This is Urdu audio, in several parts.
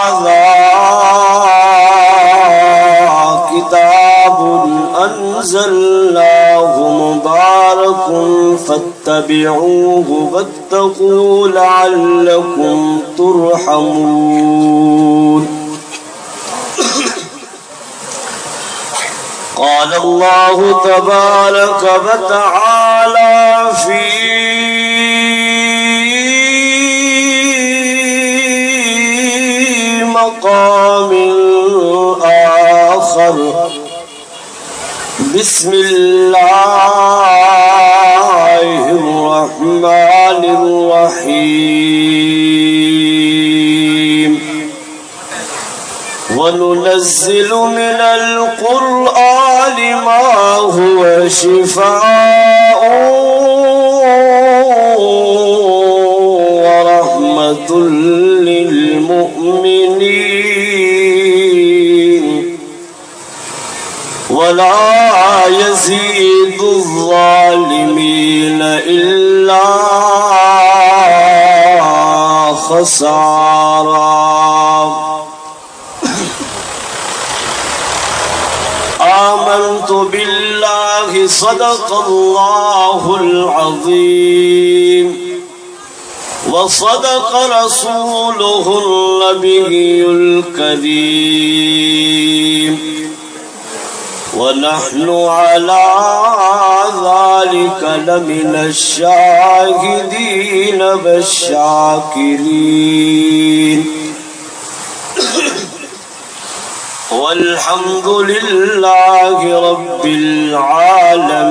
وهذا كتاب أنزلناه مبارك فاتبعوه واتقوا لعلكم ترحمون. قال الله تبارك وتعالى آخر. بسم الله الرحمن الرحيم. وننزل من القرآن ما هو شفاء ورحمة للمؤمنين. ولا يزيد الظالمين إلا خسارا. آمنت بالله صدق الله العظيم. وصدق رسوله النبي الكريم. ونحن على ذلك لمن الشاهدين والشاكرين. والحمد لله رب العالمين.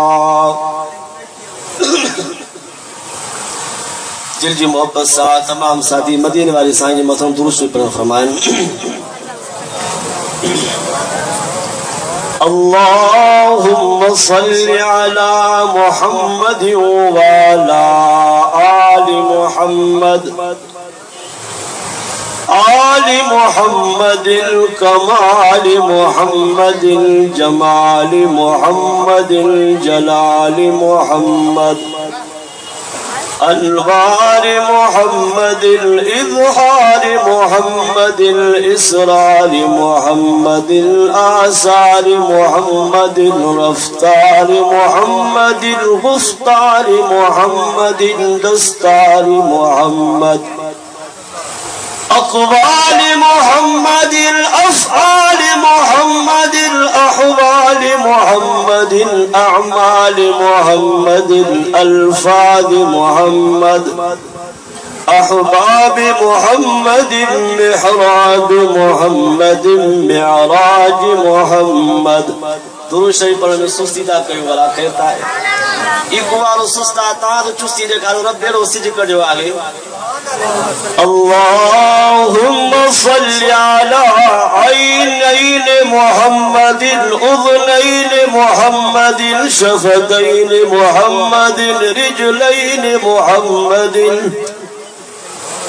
دل جی محبت ساتھ تمام ساتھی مدینے والی سائیں جی مطلب درست پر فرمائیں۔ اللهم صل على محمد وعلى آل محمد۔ آل محمد الكمال محمد الجمال محمد الجلال محمد۔ أنوار محمد الإظهار محمد الإسرار محمد الآثار محمد الرفتار محمد الغفتار محمد الدستار محمد. أقوال محمد الأفعال محمد الأحوال محمد الأعمال محمد الألفاظ محمد أحباب محمد محراب محمد معراج محمد درو شریف پڑھنے میں سستی دا کیوں والا کہتا ہے ایک بار سستا تا تو چستی دے کارو رب بیرو سج کر جو آگے۔ اللهم صل على عينين محمد الأذنين محمد الشفتين محمد رجلين محمد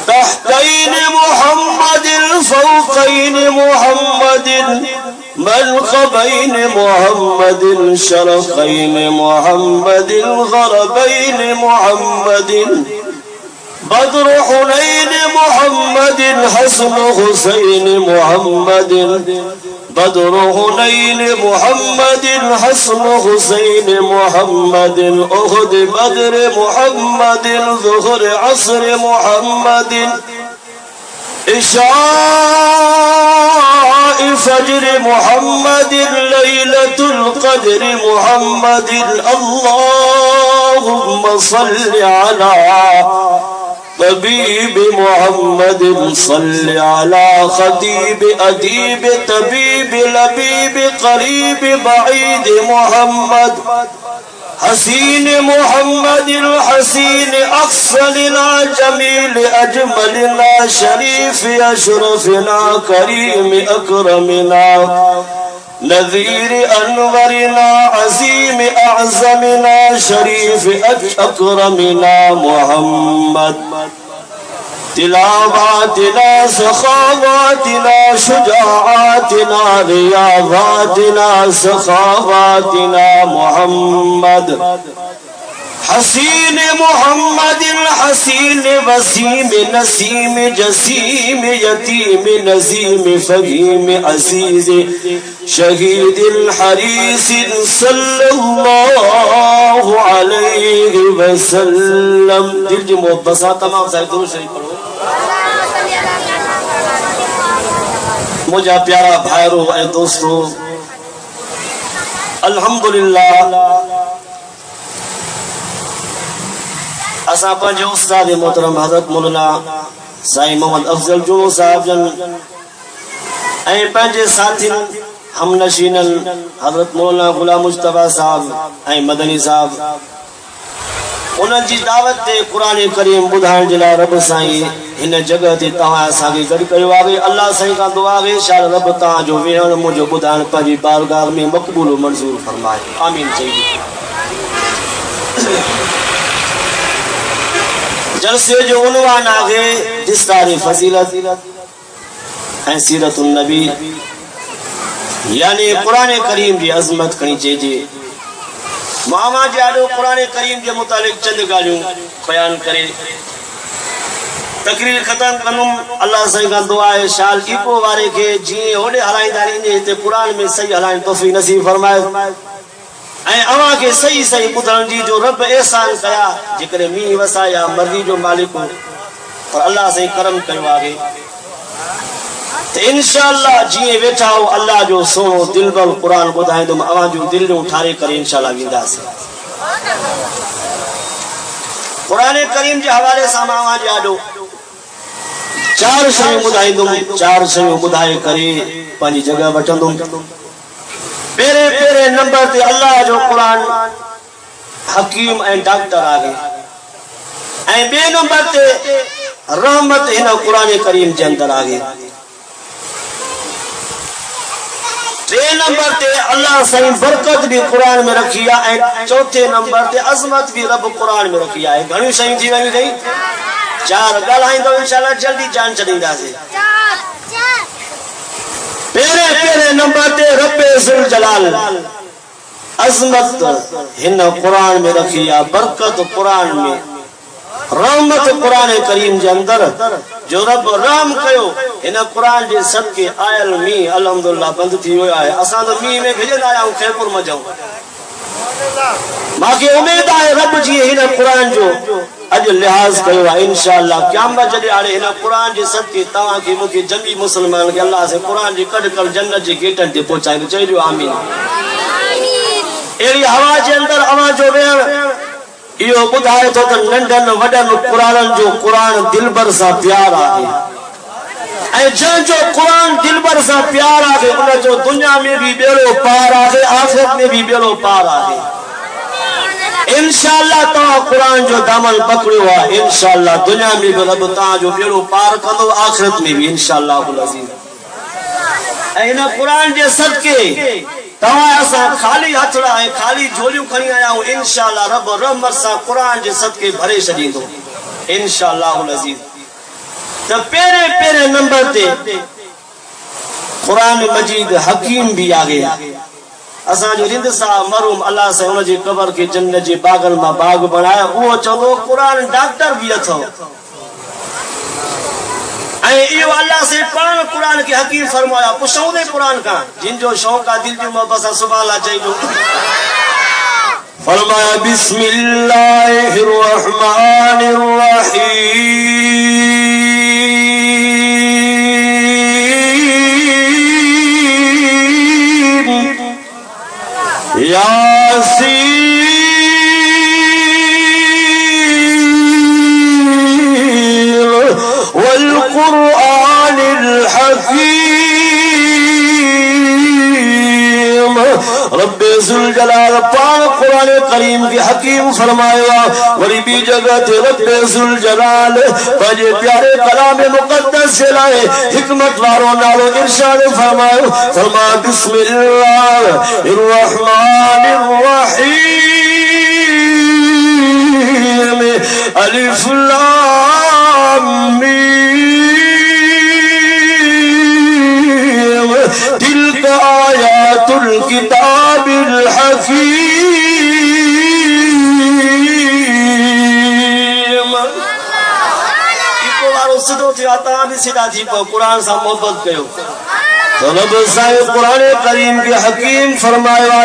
تحتين محمد الفوقين محمد منقبين محمد الشرقين محمد الغربين محمد بدر حنين محمد حسن حسين محمد بدر حنين محمد حسن حسين محمد أخذ بدر محمد ظهر عصر محمد إشاء فجر محمد ليلة القدر محمد. اللهم صل على طبيب محمد صل على خطيب أديب طبيب لبيب قريب بعيد محمد. حسين محمد الحسين أفضلنا جميل أجملنا شريف أشرفنا كريم أكرمنا نذير أنورنا عزيم أعزمنا شريف أكرمنا محمد. تلاواتنا سخاواتنا شجاعاتنا رياضاتنا سخاواتنا محمد. حسین محمد، الحسین وسیم نسیم، جسیم یتیم نظیم فہیم عزیز شہید الحریس صلی اللہ علیہ وسلم۔ دل جی محبت سا تمام سائے دو شریف پڑھو۔ مجھا پیارا بھائرو اے دوستو، الحمدللہ اسا پنج استاد محترم حضرت مولانا سائیں محمد افضل جونو صاحب جن۔ اے پنج ساتھین ہم نشینن حضرت مولانا غلام مصطفیٰ صاحب اے مدنی صاحب۔ انہن جی دعوت تے قرآن کریم بدھائن جلا رب سائیں ہن جگہ تے تہاں ساگی گڑ کیو آگے اللہ سائیں کا دعا گے شاید رب تہاں جو ویہن مجھو بدھائن پنجی بارگاہ میں مقبول و منظور فرمائے۔ آمین۔ چاہیے جلسے جو عنوان آگے جس تاری فضیلت، ہیں سیرت النبی۔ یعنی قرآن کریم جی عظمت کنی چیجے جی۔ ماما جی، جادو قرآن کریم کے متعلق چند گالیوں بیان کرے تقریر ختم کنم اللہ صحیح کا دعا ہے، شال ایپو وارے کے جی ہوڑے ہلائیں داری انجے تے قرآن میں صحیح ہلائیں توفی نصیب فرمائے۔ اواں کے صحیح صحیح بدھن جی جو رب احسان کیا جکرے می وسا یا مرضی جو مالک ہو پر اللہ سے کرم کروا گے تو انشاءاللہ جیے بیٹھا ہو، اللہ جو سو دل بل قران بدھائیں تم اواں جو دل جو اٹھارے کر انشاءاللہ ویندا سے۔ قران کریم جے حوالے سان اواں جا دو چار شے بدھائیں تم چار شے بدھائے کرے پانی جگہ بٹندم پیرے پیرے نمبر تے اللہ جو قرآن حکیم اے ڈاکٹر آگے۔ اے بے نمبر تے رحمت ہنا قرآن کریم جے اندر آگے۔ تے نمبر تے اللہ صحیح برکت بھی قرآن میں رکھیا اے چوتھے نمبر تے عظمت بھی رب قرآن میں رکھیا ہے۔ گھنی صحیح جی تھی وہی گئی۔ چار گل آئیں تو انشاءاللہ جلدی جان چلیں دا سے پیرے پیرے نمبر تے رب زل جلال۔ عظمت ہن قرآن میں رکھیا برکت قرآن میں۔ رحمت قرآن کریم جے اندر جو رب رحم کیو ہن قرآن جے صدقے، آئل می الحمدللہ، بند تھی ہویا ہے۔ اساں تو می میں بھیجن آیا ہوں خیپور مجاؤں ماں کی امید آئے رب جی ہن قرآن جو اج لحاظ کیو انشاءاللہ قیامت جڑے آڑے ہن قرآن جی جے صدقے تاں کی مکھی جمی مسلمان کے اللہ سے قرآن جی کڈ کر جنت جی گیٹن تے پہنچائے تو چاہیے آمین۔ ایڑی ہوا جے اندر ہوا جو ویڑ یہ بدھائے تو تے ننڈن وڈن قرآن جو قرآن دل بر سا پیار آگے اے جن جو قرآن دل بر سا پیار آگے انہیں جو دنیا میں بھی بیلو پار آگے آخرت میں بھی بیلو پار آگے انشاءاللہ تو قرآن جو دامن پکڑی ہوا انشاءاللہ دنیا میں بھی رب تا جو بیرو پار کندو، آخرت میں بھی انشاءاللہ العظیم اینا قرآن جے صدقے تمہاں ایسا خالی ہتھڑا ہے، خالی جھولیوں کھنی آیا ہوں، انشاءاللہ رب رحمت سا قرآن جے صدقے بھرے شدین دو انشاءاللہ العظیم تو پیرے پیرے نمبر تے قرآن مجید حکیم بھی آگے اساں جو رند سا مرحوم اللہ سے انہاں جی قبر کے جنت جی باغل ما باغ بنایا وہ چلو قرآن ڈاکٹر بھی اتھو اے ایو اللہ سے پڑھن قرآن کے حکیم فرمایا پوچھوں دے قرآن کا۔ جن جو شوق کا دل جو محبت سبحان اللہ چاہیے۔ فرمایا، بسم اللہ الرحمن الرحیم۔ يا سيدي رب ذوالجلال پاک قرآن کریم کی حکیم فرمایا وری بھی جگہ تے رب ذوالجلال پاجے پیارے کلام مقدس سے لائے، حکمت وارو نالو ارشاد فرمایا فرما، بسم اللہ الرحمن الرحیم۔ الف لام آيات الكتاب الحكيم ایک بار سدو تھی آتا بھی سیدھا جی کو قرآن سا محبت کہو طلب صاحب قرآن کریم کے حکیم فرمائے وا،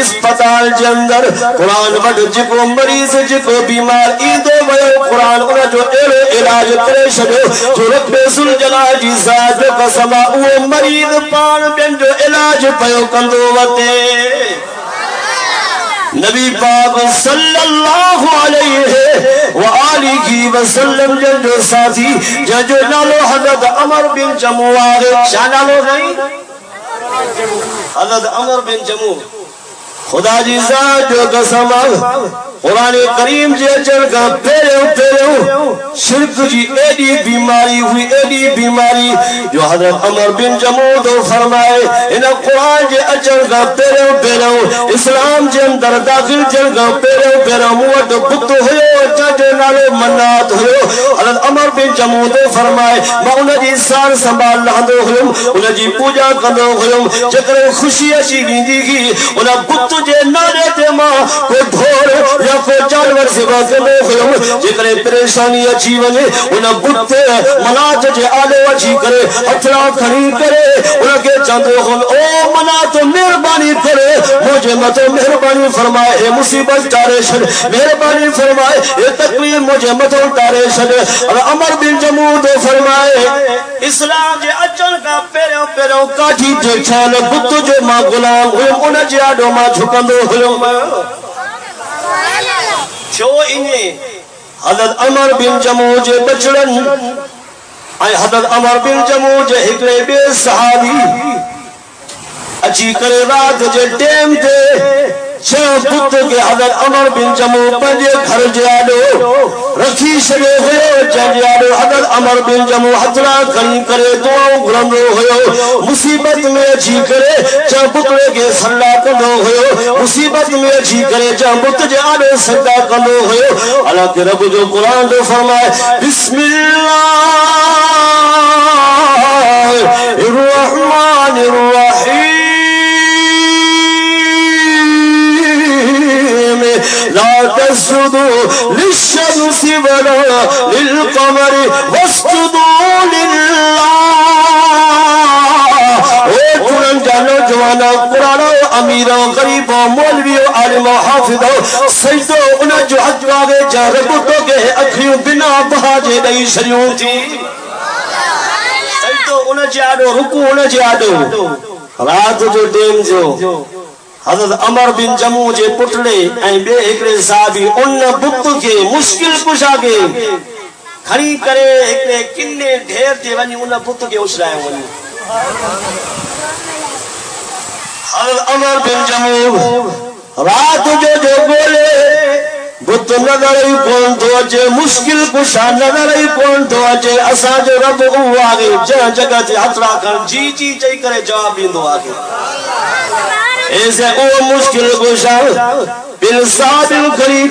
اسپتال کے اندر، قرآن وٹ جکو مریض، جکو بیمار ایندو ویو قرآن ان جو اڑو علاج کرے چھڈو جو رب ذل جلال جی ذات جو قسم او مریض پان بین جو علاج پيو کندو وتے۔ نبی پاک صلی اللہ علیہ وآلہ وسلم جن جو ساتھی جن جو نالو حضرت عمر بن جمو آگے، شاہ نالو نہیں؟ حضرت عمر بن جمو خدا جی ذات جو قسم قرآن کریم جی اچھر کا پیرے پیرے شرک جی ایڈی بیماری ہوئی، ایڈی بیماری۔ جو حضرت عمر بن جمود فرمائے انہ قرآن جی اچھر کا پیرے پیرے اسلام جی اندر داخل جن کا پیرے پیرے موت بت ہوئے چاچے نالے منات ہوئے حضرت عمر بن جمود فرمائے، میں انہ جی سار سنبھال لہندو ہوئے انہ جی پوجا کندو ہوئے جکر خوشی اچھی گیندی کی انہ بت جے نارے تے ماں کو دھور یا کو جانور سے بات میں ہوم جکر پریشانی اچھی ونے ان بت منات جے آلے اچھی کرے ہتھڑا کھڑی کرے۔ ان کے چاندو ہم او منات مہربانی کرے۔ مجھے مت مہربانی فرمائے، اے مصیبت تارے شد مہربانی فرمائے، اے تکلیف مجھے مت تارے شد اور عمر بن جمود فرمائے، اسلام جے اچن کا پیرو پیرو کاٹھی جے چھال، بت جو ماں غلام ہوئے ان جے آڈو ماں جھکندو ہوئے چھو انہیں حضرت عمر بن جمو جے بچڑن۔ آئے حضرت عمر بن جمو جے ہکڑے بے صحابی۔ اچھی کرے رات جے ٹیم تے چھو پت کے حضرت عمر بن جمو پنجے گھر جیادو، رکھی شگے ہوئے جیادو، حضرت عمر بن جمو حضرہ کھنی کرے دعاوں گرندو ہوئے، مصیبت میں اچھی کرے چھو پترے کے صلاح کندو ہوئے، مصیبت میں اچھی کرے چھو پت جیادو سجدہ کندو ہوئے۔ اللہ کے رب جو قرآن دو فرمائے، بسم اللہ الرحمن الرحیم۔ لا تسجدوا للشمس ولا للقمر واسجدوا لله. اے قرآن جانو جوانا قرآن امیروں غریبوں مولویوں عالموں حافظوں سجدو انہیں جو حج واگے جا ربطوں کے اکھیوں بنا بہاجے نہیں شریوں تھی جی۔ سجدو انہیں جادو رکو انہیں جادو رات جو ٹیم جو۔ حضرت عمر بن جمعو جے پٹڑے این بے ایکڑے صحابی، ان بکت کے مشکل کشا کے کھڑی کرے ایکڑے کنے دھیر تے ونی، ان بکت کے اس رائے ونی۔ حضرت عمر بن جمعو رات جو جو گولے بت نظر ہی کون تو اچے مشکل کشا نظر ہی کون تو اچے اسا جو رب او آگے جہاں جگہ تے ہتھڑا کر جی جی چئی کرے جواب ڏيندو آگے ایسے او مشکل کشا بن صابن کرے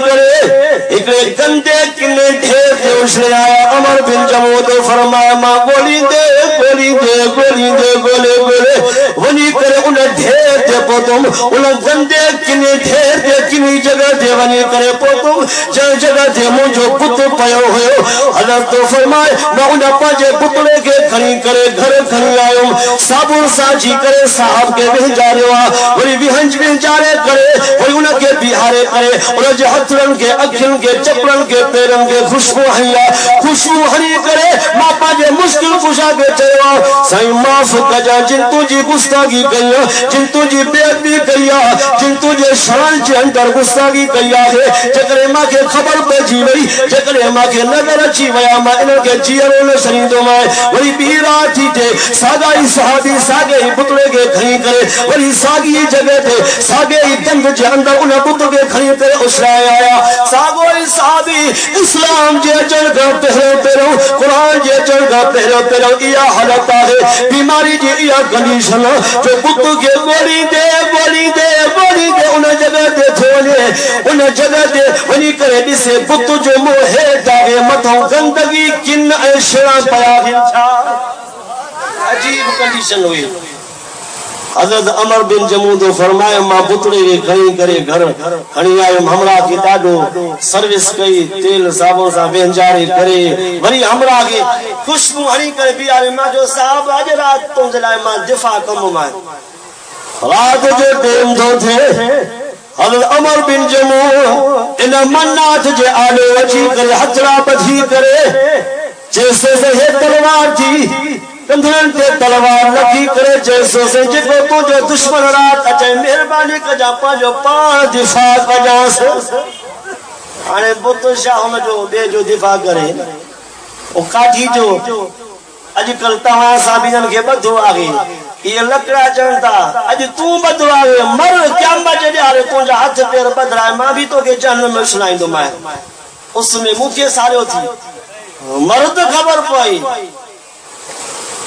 اکڑے گندے کنے ڈھیر دے اسے آیا، عمر بن جمود فرمایا، ماں گولی دے گولی دے گولی دے، گولے گولے۔ ونی کرے، انہیں ڈھیر دے پوتم، انہیں گندے کنے ڈھیر دے کنی جگہ دے ونی کرے پوتم۔ جن جگہ دے مجھو پت پیو ہوئے۔ حضرت تو فرمائے، میں انہیں پاجے پتلے کے کھنی کرے، گھر کھنی آئیم سابر ساجی کرے، صاحب کے بھی جارے ہوا وری بھی ہنج بھی جارے کرے۔ وری انہیں کے بھی بیہارے کرے انہیں جو ہتھرن کے اکھن کے چپرن کے پیرن کے خوشبو ہنیا خوشبو ہنی کرے ماں پاجے مشکل خوشا کے چاہوا سائیں معاف کجا جن تجھے جی گستاگی کیا جن تجھے جی بیت بھی کیا جن تجھے شان چے اندر گستاگی کیا ہے۔ جکرے ماں کے خبر پہ جی وئی جکرے ماں کے نظر اچھی ویا ماں انہوں کے جیروں نے سریندوں میں وہی بیرا تھی تے ساگائی صحابی ساگے ہی بطلے کے کھنی کرے۔ وہی ساگی جگہ تے، ساگے ہی گنگ جے اندر انہیں بطلے کے کھنی کرے اسرائے آیا۔ ساگوئی صحابی اسلام جے چڑھ گا پہرو پہرو قرآن جے چڑھ گا پہرو پہرو یا حالت آئے بیماری جی یا کنڈیشن جو بطلے کے بولی دے بولی دے بولی دے، انہیں جگہ دے تھولے، انہیں جگہ دے ونی کرے جسے بطلے جو موہے داگے متوں گندگی، کن ایشنا پیا گیا عجیب کنڈیشن ہوئی۔ حضرت عمر بن جمود فرمائے ماں پترے کے کھنی کرے گھر کھنی آئے ہمرا کی ڈاڈو سروس کئی، تیل صابن سا بینجاری کرے۔ وری ہمرا کے خوشبو ہنی کرے، بھی آئے ماں جو صاحب آج رات تم جلائے ماں دفاع کم مائے۔ رات جو ٹیم دو تھے، حضرت عمر بن جمود انہیں منات جے آلے وچی کرے، حجرہ بدھی کرے، جیسے سے یہ تلوار تھی کندھرن تے تلوار لگی کرے جیسے سے جکو تو جو دشمن رات اچھے مہربانی کجا پا جو پان دفاع کجا سے۔ آنے بت شاہ ہم جو بے جو دفاع کرے۔ وہ کاٹھی جو اج کل تمام صابینن کے بدھو آگے۔ یہ لکڑا چڑھتا اج تو بدھو آگے۔ مر کیا بچے دے آرے تو جا ہاتھ پیر بدھرائے ماں بھی تو کے جہنم میں سنائیں دو میں۔ اس میں مکھے سارے ہوتی۔ مرد خبر پائی۔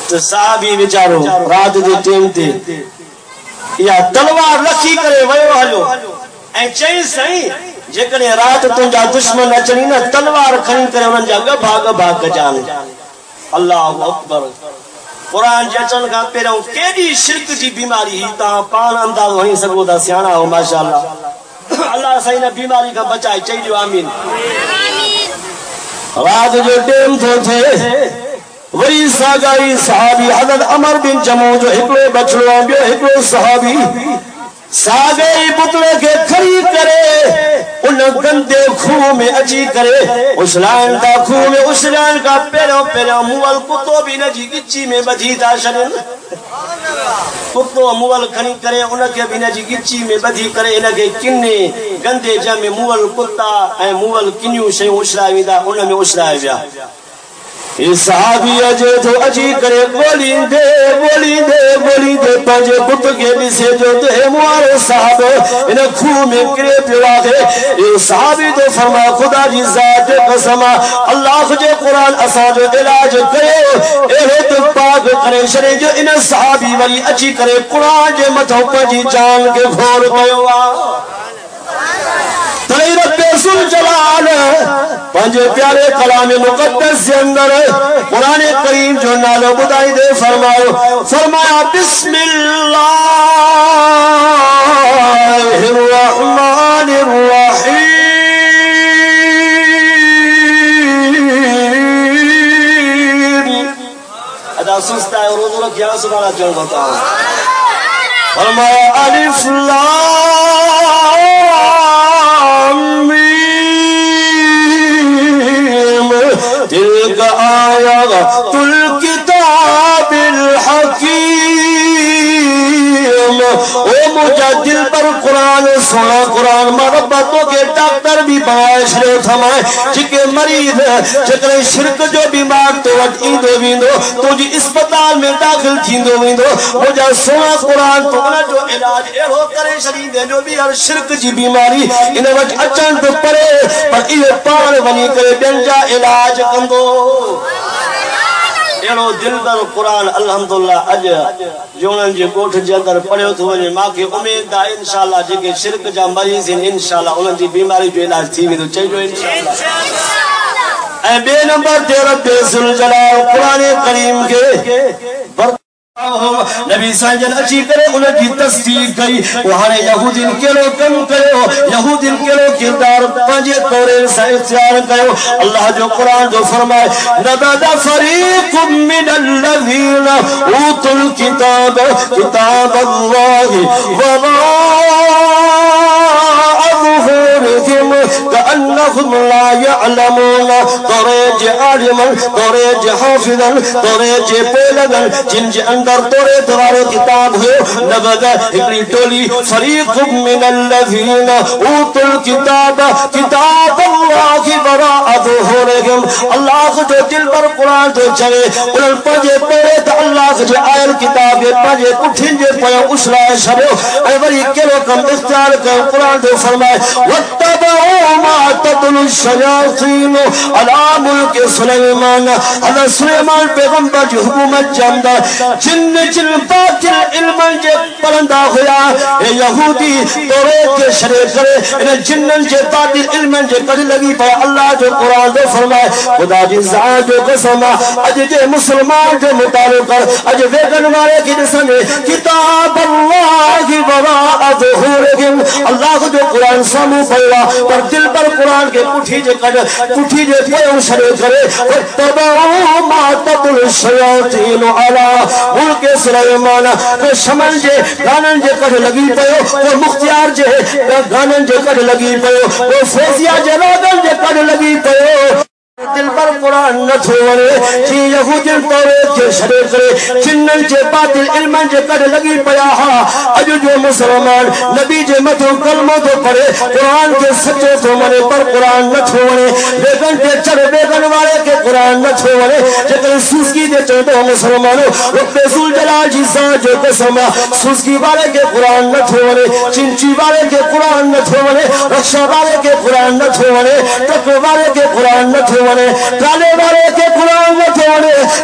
تو صحابی بیچارو رات دے ٹیم تے یا تلوار رکھی کرے ویو ہلو اے چئی سئی جکنے رات تنجا دشمن اچنی نا تلوار کھنی کرے انہاں جا گبھا گبھا کجان اللہ اکبر۔ قرآن جچن کا پیروں کیڑی شرک جی بیماری ہی تا پان انداز وہیں سکو دا سیانا ہو ماشاءاللہ۔ اللہ صحیح نہ بیماری کا بچائے چاہیے آمین۔ رات جو ٹیم تھو تھے۔ وری ساگائی صحابی حضرت عمر بن جمو جو ہکڑے بچڑو بیو ہکڑو صحابی۔ ساگئی بطلے کے کھری کرے، ان گندے خوہ میں اچھی کرے۔ اس لائن کا خوہ میں، اس لائن کا پیرو پیرو موال کتو بھی نجی، گچی میں بدھی تا شرن۔ کتو موال کھنی کرے، ان کے بھی نجی، گچی میں بدھی کرے۔ ان کے کنے گندے جا میں موال کتا، اے موال کنیو شے اشرائی دا، ان میں اشرائی بیا صحابی اجے تو اجی کرے بولی دے بولی دے بولی دے پنجے بت کے بسے جو دے موارے صاحب ان خون میں کرے پیوا دے۔ یہ صحابی تو فرما، خدا جی ذات قسم، اللہ جو قرآن اسا جو علاج کرے، اے تو پاک کرے، شرے جو ان صحابی ولی اچھی کرے، قرآن جے متھو پنجی جان کے گھور کیو رب سن جلال پنج پیارے کلام مقدس کے اندر قرآن کریم جو نالو بدائی دے فرماؤ فرمایا بسم اللہ الرحمن الرحیم. ادا سستا ہے روز لوگ یہاں سبحانہ جو بتاؤ فرمایا الف تلك او دل پر قرآن سنا قرآن مربتوں کے ڈاکٹر بھی بنائے، شروع تھمائے۔ چکے مریض چکرے شرک جو بیمار تو وقت ایندو ویندو تو جی اسپتال میں داخل تھیندو ویندو۔ مجھا سنا قرآن تو انہ جو علاج ایرو کرے شریف جو بھی ہر شرک جی بیماری، انہیں وقت اچھان تو پرے پر یہ پان ونی کرے بینجا علاج کندو۔ اڑو دل در قرآن، الحمدللہ، اج جونن جے کوٹھ جے اندر پڑھیو تو ونے ماں کے امید دا انشاءاللہ جے کے شرک جا مریض ہیں انشاءاللہ انہن دی بیماری جو علاج تھی وی تو چاہیے انشاءاللہ۔ اے بے نمبر تیرہ رب ذوالجلال قرآن کریم کے نبی سانجن اچھی کرے انہیں کی تصدیق گئی وہانے یہودین کے لو کم کرے یہودین کے لو کردار پانچے تورے سے اختیار کرے اللہ جو قرآن جو فرمائے نبدا فریق من الذین اوت الكتاب کتاب اللہ وراء ظهورهم كأنهم لا يعلمون. طريج عالما طريج حافظا طريج بولدا جنج اندر طريج دوار كتاب هو نبدا اقري تولي فريق من الذين اوتوا الكتاب. كتاب الله براء ظهورهم الله جو دل پر قرآن جو چلے، انہوں پجے پڑے تو اللہ جو آئل کتاب پجے کٹھن جے پیا اسرائے شبو اے بری کلو کم اختیار کر، قرآن جو فرمائے وقت واتبعوا ما تدل الشياطين على ملك سليمان على سليمان پیغمبر جو حکومت جاندا جن جن باطل علم جے پرندا ہویا، اے یہودی تورے کے شرے کرے ان جنن جے باطل علم جے کر لگی پے اللہ جو قران دے فرمائے، خدا جی ذات جو قسم اج جے مسلمان جو مطابق اج ویگن والے کی دسن کتاب اللہ وراء ظهورهم اللہ جو قران سامو پڑا پر دل پر قرآن کے پٹھی جے کڑ پٹھی جے کوئی شرے کرے تبعو ما تبل شیاطین علا ملک سلیمان کو شمن جے، گانن جے کڑ لگی پیو کو مختیار جے گانن جے کڑ لگی پیو کو فیضیا جے راگن جے کڑ لگی پیو۔ دل پر قرآن نہ تھوڑے جی یہودین توریت کے جی شرے کرے چنن جے جی باطل علمن جے جی کڑ لگی پیا ہا۔ اجو جو مسلمان نبی جے متو کلمہ تو پڑے قرآن کے سچے تو منے پر قرآن نہ تھوڑے بیگن کے چڑ بیگن والے کے قرآن نہ تھوڑے جے کل سوزگی دے چڑ دو مسلمانو رب سول جلال جی سا جو قسمہ سوزگی والے کے قرآن نہ تھوڑے چنچی والے کے قرآن نہ تھوڑے رکشہ والے کے قرآن نہ تھوڑے تک والے کے قرآن نہ تھوڑے ونے کالے والے کے قرآن نہ تھے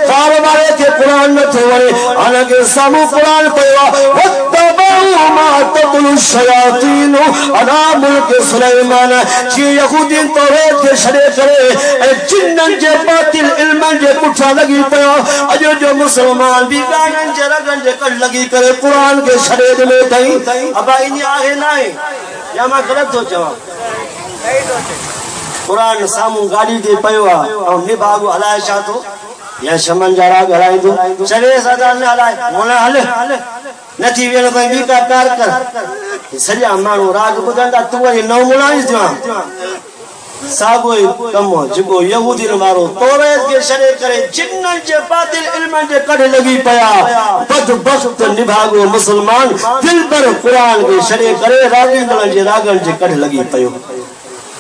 کار والے کے قرآن نہ تھے ونے آنگے سامو قرآن پیوا واتبعو ما تقل الشیاطین انا ملک سلیمان چی جی یہودین توریت کے شرے کرے، اے جنن جے باطل، علمن جے کٹھا لگی پیا۔ اجو جو مسلمان بھی گانن جے رگن جے کٹ لگی کرے، قرآن کے شرے دلے تھیں ابا انہی آگے نہ یا میں غلط ہو جاؤں قرآن ساموں گاڑی دے پیوا اور نباغو علائے شاہتو یا شمن جارا گھرائی دو۔ چلے سادار نے علائے مولا حلے۔ نتی ویل کوئی بھی کا کار کر۔ سجا مانو راگ بدندا تو یہ نو ملائز دیواں ساگوئی کمو جگو یہودی نمارو توریت کے شرے کرے جنن جے باطل علمن جے کڑھ لگی پیا۔ بد بخت نبھاگو مسلمان۔ دل پر قرآن کے شرے کرے، راگی دلن جے راگن جے کڑھ لگی پیو۔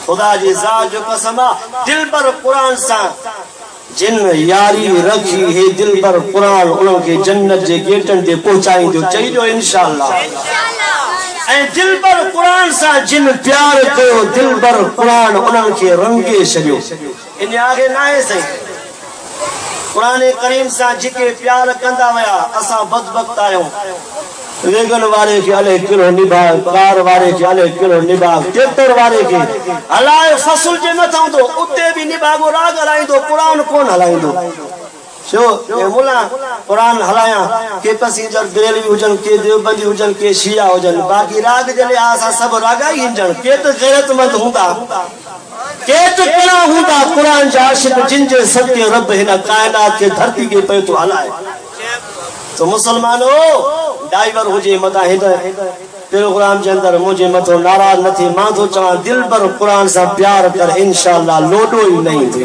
خدا جی ذات جو قسمہ دل پر قرآن سا۔ جن یاری رکھی ہے دل پر قرآن انہوں کے جنت جے گیٹن دے پہنچائیں جو چاہی جو انشاءاللہ۔ اے دل پر قرآن سا جن پیار کرو دل پر قرآن انہوں کے رنگے شجو انہیں آگے نائے سے قرآن کریم سا جکے پیار کندہ ویا اسا بدبخت آئے ویگن والے کے علیہ کلو نبا کار والے کے علیہ کلو نبا ٹیکٹر والے کے۔ اللہ فصل جے نہ تھاؤں تو اتے بھی نبا کو راگ ہلائیں دو قرآن کون ہلائیں دو شو، اے مولا، قرآن ہلائیں کے پسینجر بریلوی ہوجن کے دیوبندی ہوجن کے شیعہ ہوجن باقی راگ جلے آسا سب راگا ہی ہنجن۔ کے تو غیرت مند ہوندا کے تو کنا ہوندا قرآن جا عاشق جن جے صدقے رب ہنا کائنات کے دھرتی کے پہ تو ہلائے۔ تو مسلمانو، ڈائیور ہو جے متا ہدایت۔ پروگرام کے اندر مجھے متو ناراض نہ تھی ماں تو چاہ دل پر قرآن سے پیار کر، انشاءاللہ لوڈو ہی نہیں تھی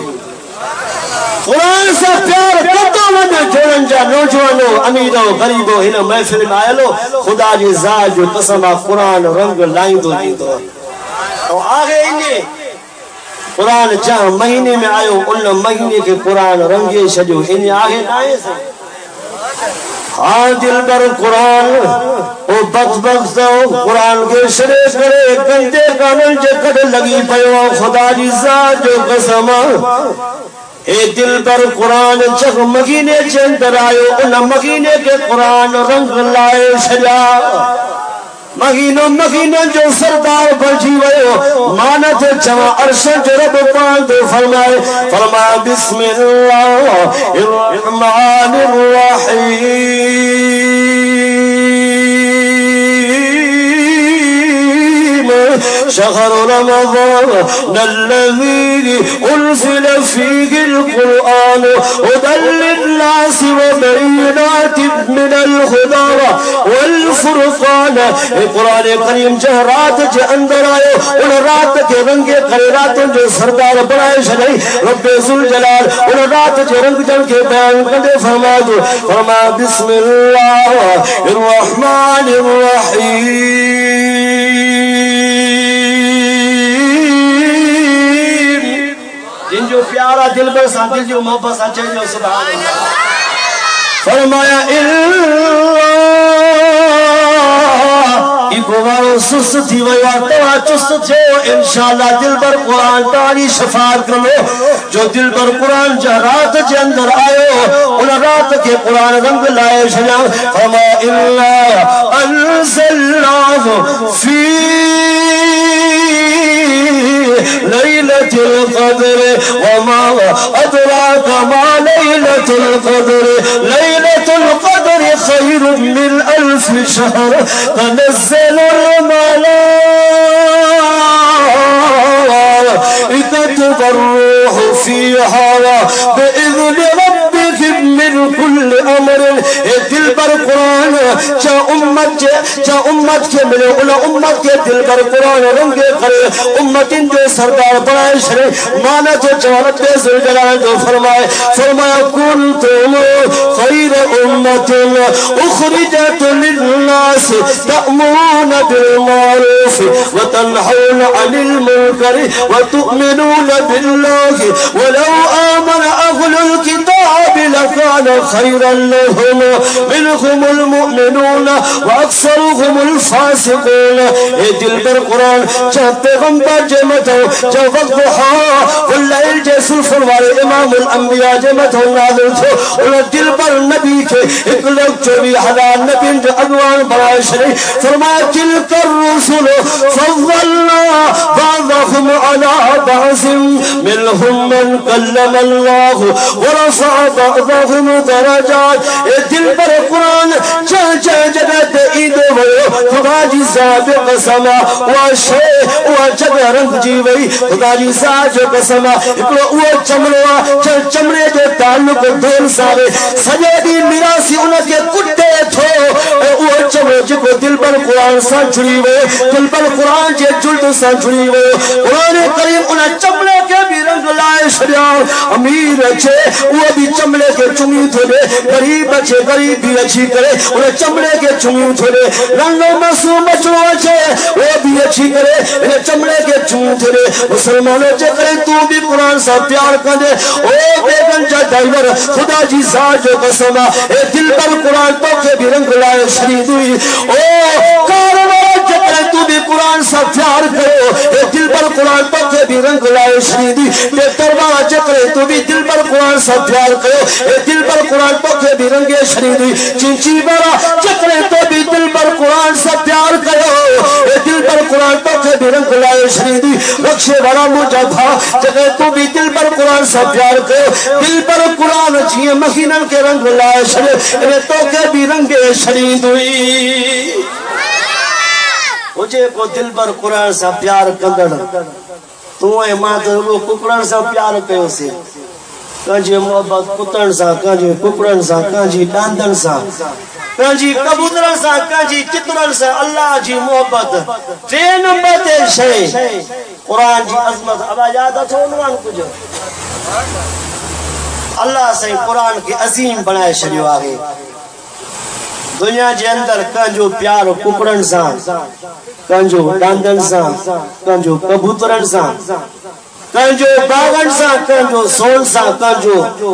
قرآن سے پیار کرتا ونے جوڑن جا نوجوانو امیرو غریبو ہن محفل میں آئے لو خدا جی ذات جو قسم قرآن رنگ لائیں دو دی دو تو آگے انہیں قرآن جہاں مہینے میں آئے ان مہینے کے قرآن رنگے شجو۔ انہیں آگے نائے سے۔ ہاں دل بر قرآن او بخت بخت قرآن کے شرے کرے، گندے گانن جکڑ لگی پیو خدا جی ذات جو قسم اے دل پر قرآن چک مگینے چندر آئے ان مگینے کے قرآن رنگ لائے شجا مہینوں مہینوں جو سردار بجی ویو مانا تے چوا عرشن جو رب پاند فرمائے فرمائے بسم اللہ الرحمن الرحیم۔ شهر رمضان الذي أنزل فيه القرآن هدى للناس وبينات من الهدى والفرقان. القرآن الكريم جهرات کے اندر آئے، ان رات کے رنگ کرے جو سردار بنائے شدائی رب ذل جلال ان رات کے رنگ جن کے بیان کردے فرما دو فرما بسم اللہ الرحمن الرحیم. جن جو پیارا دل بر سا دل جو محبت سا چاہیے جو سبحان اللہ۔ فرمایا گوارو سست تھی ویا تو چست تھو انشاءاللہ دل بر قرآن تاری شفاعت کرو۔ جو دل بر قرآن جا رات کے اندر آئے ان رات کے قرآن رنگ لائے شجا فما اللہ القدر وما أدراك ما ليلة القدر. ليلة القدر خير من ألف شهر. تنزل الملائكة والروح فيها. بإذن ربهم من كل أمر دل بر قرآن چا امت چا امت کے ملے اولا امت کے دل بر قرآن رنگے کرے، امت ان جو سردار بنائے شرے، مانا تو جوانت بے ذل جلال جو فرمائے، فرمایا، کنتم خیر امت اخرجت للناس تأمون بالمعروف وتنحون عن المنکر وتؤمنون بالله ولو آمن اهل الكتاب لکان لكان خيرا لهم. منهم المؤمنون واكثرهم الفاسقون. اے دل پر قرآن چاہ پیغمبر جمتو چاہ وقت ضحا والليل جیسل فرمائے امام الانبیاء جمتو نازل تھو انہا دل پر نبی کے ایک لوگ چوبی حضار نبی جو اگوان برائے شریع فرمایا تلک الرسل فضلنا بعضهم على بعض، منهم من كلم الله ورفع بعضهم نو درجات اے دل پر قرآن، چاہ چاہ جگہ عید ویو خدا جی صاحب قسمہ سابق شے واشے وچگہ رنگ جی وی خدا جی صاحب قسمہ اکلو اوہ چمڑوا چل چمڑے جو تعلق دین سارے، سجے دی میراسی انہ کے کٹے تھو چمڑے قرآن سان چھڑی وے دل پر قرآن جے جلد سان چھڑی وے قرآن کریم انہ چمڑے کے بھی رنگ لائے شریعہ۔ امیر اچھے، وہ بھی چمڑے کے چمی تھو دے غریب اچھے، غریب بھی اچھی کرے۔ انہیں چمڑے کے چمی تھو دے رنگو مسوم بچو اچھے، وہ بھی اچھی کرے۔ انہیں چمڑے کے چمی تھو دے مسلمانوں چے کرے، تو بھی قرآن سا پیار کر دے۔ او بیگن جا ڈائیور خدا جی ذات جو قسمہ اے دل پر قرآن تو کے بھی رنگ لائے شرید ہوئی۔ او God چے کرے تو بھی قرآن سا پیار کرو۔ اے دل پر قرآن تو کے بھی رنگ لائے شرید ہوئی تے دربار چے کرے تو بھی دل پر قرآن سا پیار کرو۔ اے دل پر قرآن تو کے بھی رنگ شرید ہوئی چنچی بڑا چکرے تو بھی دل پر قرآن سا پیار کرو۔ اے دل پر قرآن تو کے بھی رنگ لائے شرید ہوئی رکشے بڑا مجھا تھا چکرے تو بھی دل پر قرآن سا پیار کرو۔ دل پر قرآن چیئے مخینن کے رنگ لائے شرید اے تو کے بھی رنگ شرید ہوئی مجھے کو دل پر قرآن سا پیار کندڑ۔ تو اے ماں تو وہ قرآن سا پیار کہو سے۔ کنجی محبت کتن سا کنجی ککڑن سا کنجی ڈاندن سا۔ کنجی کبوترن سا کنجی چترن سا۔ اللہ جی محبت۔ ٹے نمبر تے شے۔ قرآن جی عظمت۔ ابا یاد اچھو عنوان کچھ اللہ سے قرآن کے عظیم بنائے شریو آگے۔ دنیا جے اندر کنجو پیار ککڑن سا کنجو ڈاندن سا کنجو کبوترن سا کنجو باغن سا کنجو سون سا کنجو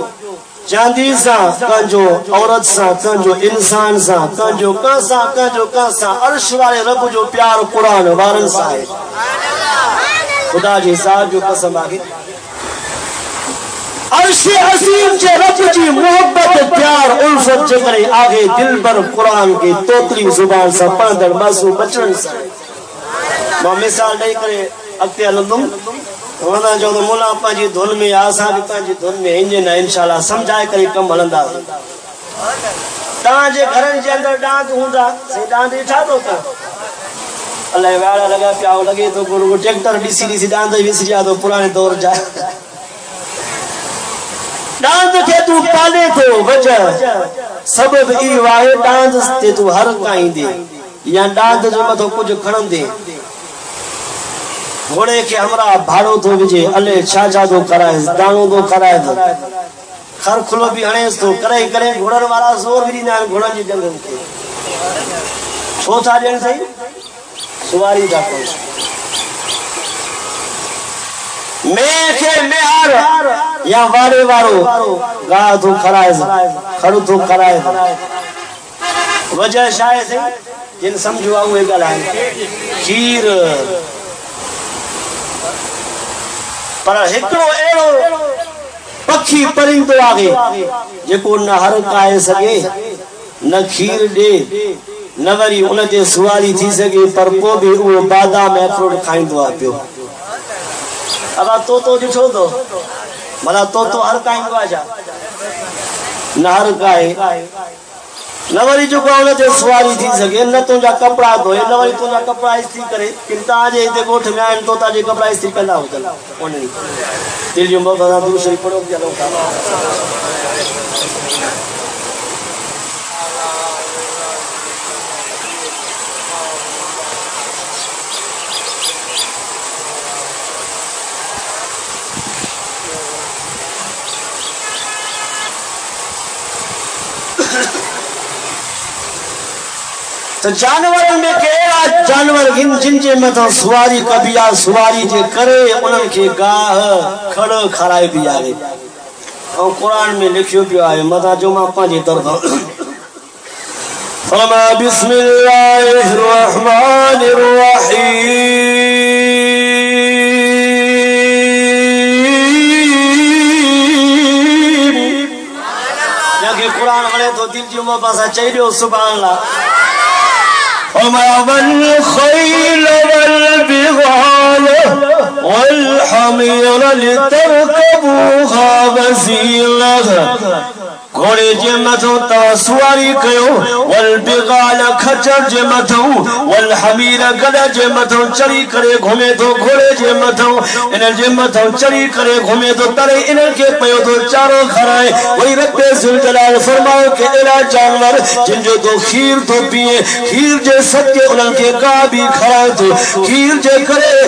چاندی سا کنجو عورت سا کنجو انسان سا کنجو کانسا کنجو کانسا عرش والے رب جو پیار قرآن وارن سا ہے۔ خدا جی صاحب جو قسم آگے۔ عرش عظیم جے رب جی محبت، پیار، الفت جے آگے دل پر قرآن کی توتری زبان سا پڑھدر ماسو بچن سا ماں مثال نہیں کرے اکتے علم ونا جو تو مولا پانجی دھن میں آسا بھی پانجی دھن میں انجن انشاءاللہ سمجھائے کرے کم ہلندہ تاں جے گھرن جے اندر ڈانت ہوندا سی ڈانت اٹھا دو تا اللہ ویڑا لگا پیاو لگے تو گرو ٹیکٹر، ڈی سی ڈی سی ڈانت بھی سی جا تو پرانے دور جائے ڈانت کے تو پالے تو وجہ، سبب ای واہے ڈانت تے تو ہر کائیں دے۔ یا ڈانت جو متو کچھ کھڑن دے۔ گھوڑے کے ہمرا بھاڑو تو وجے اللہ چھا چھا تو کرائے، دانو تو کرائے۔ دو خر کھلو بھی ہنے تو کرے کرے۔ گھوڑن والا زور بھی نہ گھوڑن جی جنگ کے۔ چھو تھا جن صحیح سواری دا کوئی میں کے مہار یا وارے وارو گاہ تو کھرائے کھڑو تو کھرائے وجہ شاید ہے، جن سمجھو آؤ ایک گلائیں کھیر پر ہکڑو ایڑو پکھی پرندو آگے، جکو نہ ہر کائے سگے، نہ کھیر دے، نہ وری انہیں تے سواری تھی سگے، پر کو بھی وہ بادام ایفروڈ کھائیں دو آپیو ابا تو تو جو چھو دو ملا تو تو ہر کائیں کو آجا نہ ہر کائیں نہ وری جو کونے تے سواری تھی سگے نہ تو جا کپڑا دھوئے نہ وری تو جا کپڑا استری کرے کنتا آجے تے گوٹھ میں آئیں تو تا جے کپڑا استری کرنا ہوتا انہیں دل جو مبادہ دوسری پڑھو کیا لوگ تو جانور میں کہا جانور ان جن جے متو سواری کبھی آ سواری جے کرے انہوں کے گاہ کھڑ کھڑائے بھی آئے اور قرآن میں لکھیو بھی آئے متا جو ماں پانچے طرف۔ فرما، بسم اللہ الرحمن الرحیم. قرآن بڑے تو دل جی جو ماں پاسا چاہیے سبحان اللہ۔ وما ظل الخيل والبغال والحمير لتركبوها وزينها گھوڑے جے متھو تو سواری کیو، والبغال کھچر جے متھو، والحمیر گدا جے متھو چری کرے گھومے تو گھوڑے جے متھو ان جے متھو چری کرے گھومے تو ترے ان کے پیو تو چارو کھرائے وہی رب ذل جلال فرماؤ کہ الا جانور جن جو تو خیر تو پیے خیر جے سچ کے ان کے کا بھی کھرائے تو خیر جے کرے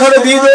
جو قرآن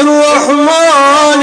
الرحمن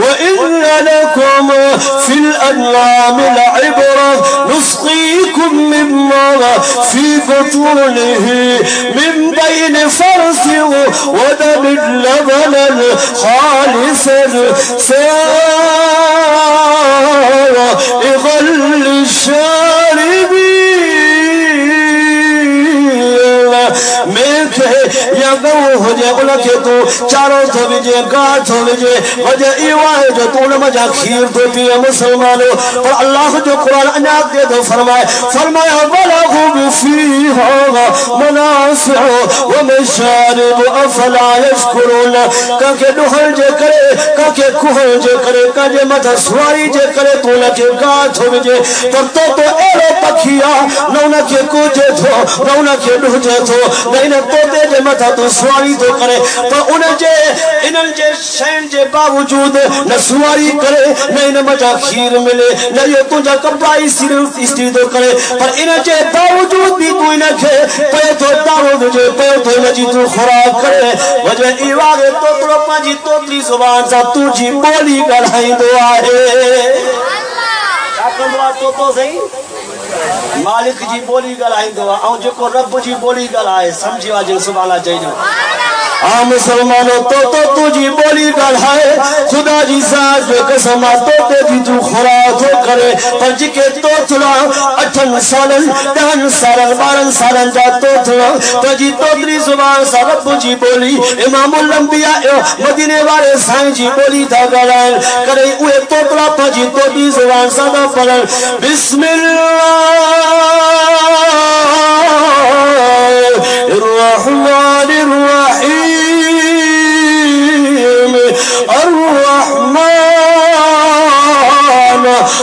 وإن لكم في الأنعام لعبرة نسقيكم مما في بطونه من بين فرق ودلل لبنا خالصا سائلا گو ان کے تو چاروں تو وجے گاہ تو وجے وجہ ایوا ہے جو تو نہ مجا کھیر تو پی مسلمانو پر اللہ جو قرآن انیاد دے دو فرمائے، فرمایا ولہم فیہا مناسع ومشارب افلا یشکرون۔ کہ دہل جے کرے کہ کوہل جے کرے کہ مت سواری جے کرے، تو نہ کے گاہ تو وجے پر تو تو ایرو پکھیا نہ نہ کے کو جے تو نہ کے دہ جے تو نہیں تو دے جے مت تو سواری تو کرے پر ان جے انن جے شین جے باوجود نہ سواری کرے نہ ان مجا کھیر ملے نہ یہ تجا کپڑائی صرف استری تو کرے۔ پر ان جے باوجود بھی کوئی نہ کھے پے تو داو جے پے تو نجی تو خوراک کرے۔ وجہ ایواغے تو تو پانجی تو تری زبان سا تو جی بولی گڑھائی دو آئے کندوا تو تو صحیح مالک جی بولی گلائیں دو، آؤں جو کو رب جی بولی گلائے سمجھی واجن سبحانہ آ مسلمانوں، تو تو تو تجھی بولی گڑھائے خدا جی ذات جو قسم توتے جی جو خوراک جو کرے، پر جی کے توتلا اٹھن اچھا سالن دہن سالن بارن سالن جا توتلا پر جی توتری زبان سا رب جی بولی۔ امام الانبیاء مدینے والے سائن جی بولی تھا گڑھائے کرے اوے توتلا پر جی توتری زبان سا دا پڑھن۔ بسم اللہ الرحمن الرحيم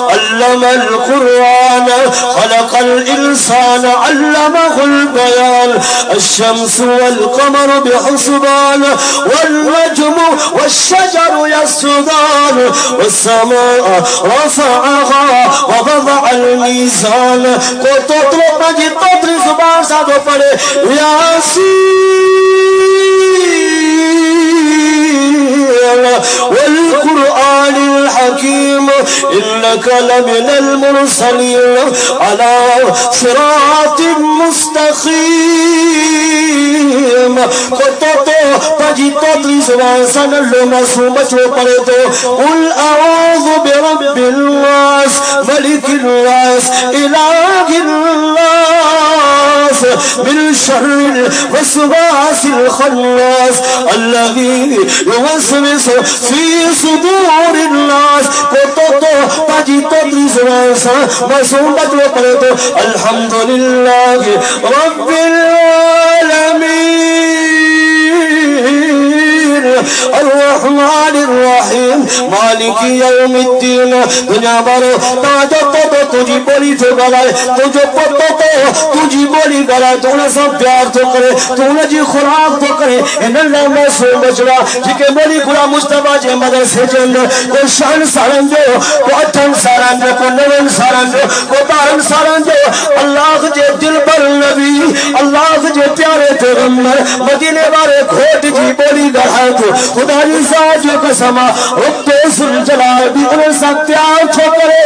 علم القرآن خلق الإنسان علمه البيان. الشمس والقمر بحسبان والنجم والشجر يسجدان. والسماء رفعها ووضع الميزان. کو تو تو پنجی تدری زبان ساتھ والقرآن الحكيم إنك لمن المرسلين على صراط مستقيم. قل أعوذ برب الناس ملك الناس إله الناس من شر الوسواس الخناس الذي يوسوس في صدور الناس قططو پجیتو تریسوان سن مسوم بچو پڑے تو الحمد لله رب العالمين الرحمن الرحيم مالك يوم الدين دنیا بارو تاجو پتو تجھی جی بولی تو گلائے تجھو پتو تو تجھی بولی گلائے تو نے سب پیار تو کرے، تو نے جی خوراک تو کرے۔ ان اللہ میں سو بچڑا جی کے بولی گلا مصطفیٰ جی جے مدر سے جن جی کو شان سارن جو کو اٹھن سارن جو کو نون سارن جو کو بارن سارن جو اللہ جے دل پر نبی، اللہ جے پیارے پیغمبر، مدینے والے کھوٹ جی بولی گڑھائے تو۔ خدا جی ساتھ جو قسمہ رب سن جلال بھی انہیں ساتھ پیار چھو کرے۔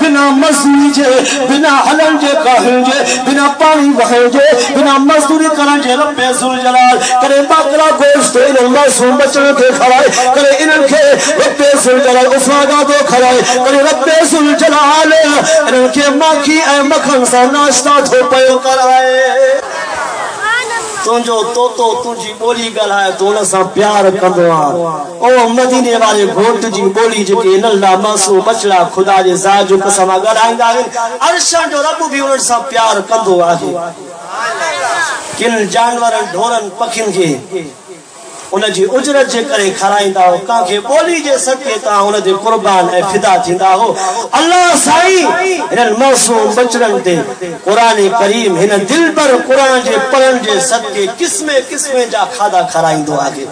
بنا مسنی جے بنا حلن جے کاہن جے بنا پانی وحل جے بنا مزدوری کرن جے رب سن جلال کرے باقرہ گوشت ان اللہ سو بچن تے کھڑائے، کرے انن کے رب سن جلال افاقہ دو کھڑائے، کرے رب سن جلال انہیں کے ماکی اے مکھن سا ناشتہ تھو پیو کرائے تنجو تو تو تنجی بولی گلائے تو نسا پیار کندوا او مدینے والے گھوٹ جی بولی جو کہ اللہ مسو بچڑا خدا جے زاد جو قسمہ گلائیں گا عرشان جو رب بھی انہوں سا پیار کندو آگے کن جانورن ڈھورن پکھن کے ان جی اجرت جے کرے کھرائیندا ہو کان کے بولی جے سکے تا ان دے قربان اے فدا تھیندا ہو۔ اللہ سائیں ان معصوم بچڑن تے قران کریم ہن دل پر قران جے پڑھن جے صدقے قسمے قسمے جا کھادا کھرائیندو آگے۔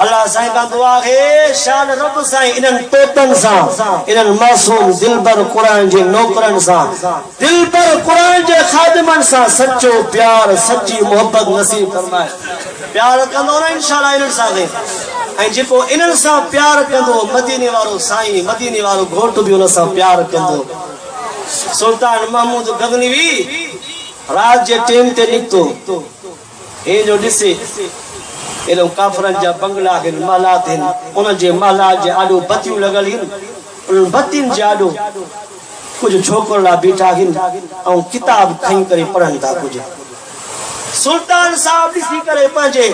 اللہ سائیں بندعا ہے، شان رب سائیں انن توتن سا انن معصوم دلبر قران جي نوکرن سا دلبر قران جي خادمن سا سچو پیار، سچی محبت نصیب فرمائے۔ پیار کندو نا انشاءاللہ انن سا دے۔ ہیں جے کو انن سا پیار کندو مدینے وارو سائیں مدینے وارو گھوٹ بھی ان سا پیار کندو۔ سلطان محمود گغنوی راج جے ٹیم تے نکتو۔ اے جو ڈسے۔ ایڈو کافرن جا بنگلہ ہن محلات ہن انہ جے محلات جے آڈو بطیوں لگل ہن بطین جے آڈو کچھ چھوکر لا بیٹھا ہن اور کتاب کھائیں کرے پڑھن دا کچھ سلطان صاحب اسی کرے پہنچے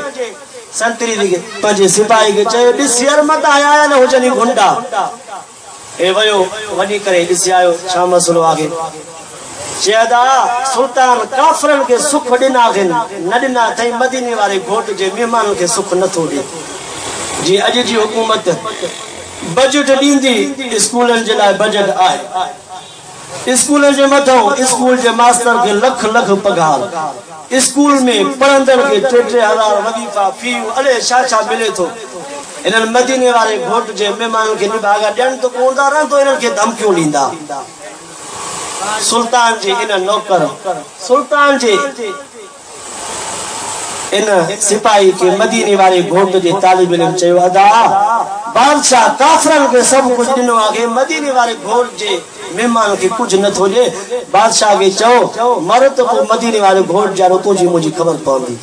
سنتری دیگے پہنچے سپاہی کے چاہے بسیار مت آیا آیا نہ ہو جنی گھنڈا اے ویو ونی کرے بسیار آیا شام مسلو آگے جیدہ سلطان کافرن کے سکھ ڈینا گن ندینا تھی مدینی والے گھوٹ جے مہمان کے سکھ نہ تھوڑی۔ جی اج جی حکومت بجٹ دین دی اسکولن جے لائے بجٹ آئے۔ اسکولن جے متھو، اسکول جے ماسٹر کے لکھ لکھ پگار اسکول میں پڑھندر کے ٹیٹے ہزار وظیفہ فی الے شاہ شاہ ملے تو انہاں مدینے والے گھوٹ جے مہمان کے نباگا ڈین تو کون دا رہن تو انہاں کے دم کیوں لیندہ سلطان جی ان نوکر سلطان جی ان سپاہی کے مدینے والے گھوٹ جے طالب علم چیو، ادا۔ بادشاہ کافرن کے سب کچھ ڈنو آگے، مدینے والے گھوٹ جے مہمان کے کچھ نہ تھو جے بادشاہ کے چو مرو تو کو مدینے والے گھوٹ جارو تو جی مجھے خبر پوندی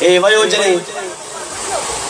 اے ویو جنے،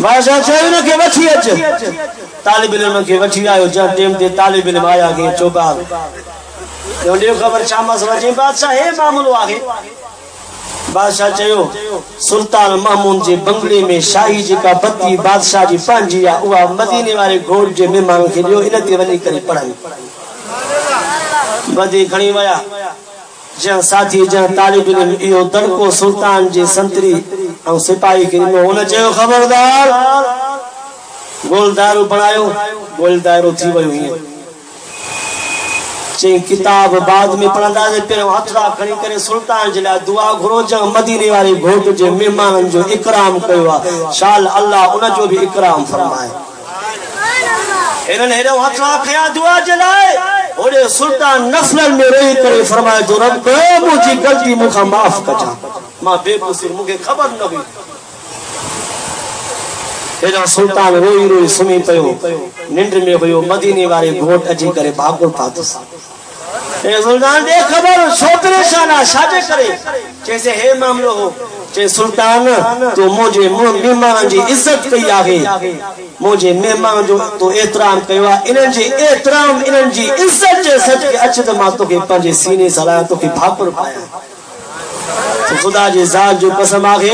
بادشاہ چاہیے نا کہ وٹھی اچ طالب علم کے وٹھی آئے جہاں ٹیم دے طالب علم آیا گئے چوکار یہ دیو خبر شامہ سمجھیں بادشاہ ہے معمول آگے بادشاہ چاہیو سلطان محمود جی بنگلے میں شاہی جی کا پتی بادشاہ جی پانجی یا اوہ مدینے والے گھوڑ جے میں مانگ کے لیو انہتی ونی کری پڑھائی۔ بدی گھنی ویا جہاں ساتھی جہاں طالب علم ایو دڑکو سلطان جی سنتری او سپاہی کے لیے ہونا چاہیے، خبردار۔ گول دارو بنایو گول دارو تھی وئی ہوئی ہیں چین کتاب بعد میں پڑھندا دے پھر ہتھڑا کھڑی کرے سلطان جلا دعا گھرو جہاں مدینے والی گھوٹ جے مہمان جو اکرام کیوا شال اللہ انہاں جو بھی اکرام فرمائے۔ انہوں نے ہتھڑا کھیا دعا جلائے۔ اوڑے سلطان نفل میں رہی کرے فرمائے تو رب کو مجھے غلطی مکھا معاف کچا ماں بے قصور مجھے خبر نہ ہوئی۔ ایڈا سلطان روئی روئی سمی پیو، ننڈ میں ہوئیو مدینے والے گھوٹ اجی کرے بھاگل پاتو سا۔ اے سلطان دے خبر شوپرے شانا شاجے کرے۔ جیسے ہے معاملہ ہو چے سلطان، تو مجھے مہمان جی عزت کئی آگے مجھے مہمان جو تو احترام کیوا انہن جی احترام انہن جی عزت جے سچ کے اچھے تو ماں تو کے پنجے سینے سلایا تو کے بھاپر پایا۔ تو خدا جی ذات جو قسم آگے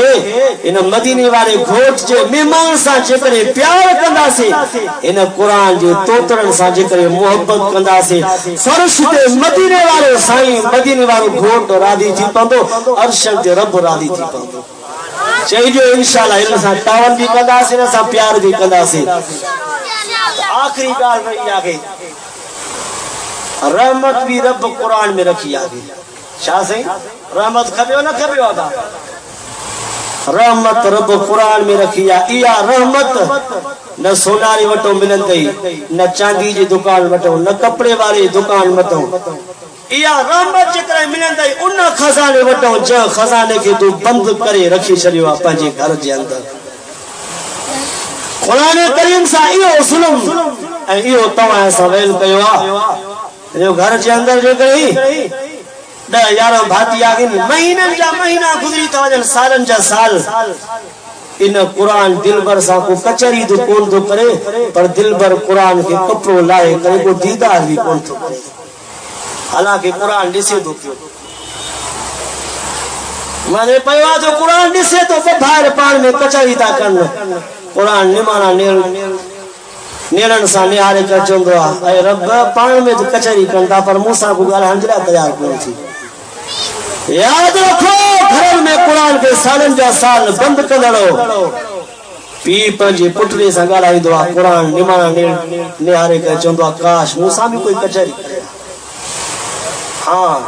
ان مدینی والے گھوٹ جے مہمان سا جکرے پیار کندا سے ان قرآن جے توترن سا جکرے محبت کندا سے فرش دے مدینی والے سائیں مدینی والے گھوٹ راضی تھی پندو عرشن دے رب راضی تھی پندو۔ چاہیے جو انشاءاللہ ان سا ٹاون بھی کندا سے نہ سا پیار بھی کندا سے آخری گال رہی آگے رحمت بھی رب قرآن میں رکھی آگے شاہ سے رحمت کھبے نہ کھبے ہو رحمت رب قرآن میں رکھیا ایا رحمت، نہ سوناری وٹو ملن گئی نہ چاندی جی دکان وٹو نہ کپڑے والی دکان وٹو ایا رحمت چکر ملن گئی ان خزانے وٹو جا خزانے کے تو بند کرے رکھی چلیو پنجے گھر جے اندر۔ قرآن کریم سا ایو سلم ایو تواں سویل کیوا جو گھر جے اندر جو گئی ڈہ یارہ بھاتی آگے مہینن جا مہینہ گزری توجن سالن جا سال۔ ان قرآن دل بر سا کو کچری دو کون دو کرے، پر دل بر قرآن کے کپڑو لائے کرے کو دیدار بھی کون تو کرے۔ حالانکہ قرآن ڈسے دو کیوں؟ مانے پیوا تو قرآن ڈسے تو بھائر پان میں کچری تا کرنا۔ قرآن نمانا نیل، نیلن سا نیارے کر چندو اے رب، پان میں تو کچری کرتا پر موسیٰ کو گالا ہنجرہ تیار کرنے تھی؟ یاد رکھو گھر میں قرآن کے سالن جا سال بند کدڑو پی پنجی پٹری سنگالا ہی دعا قرآن نمانا نہارے کا چندوا، کاش موسیٰ بھی کوئی کچھری ہاں۔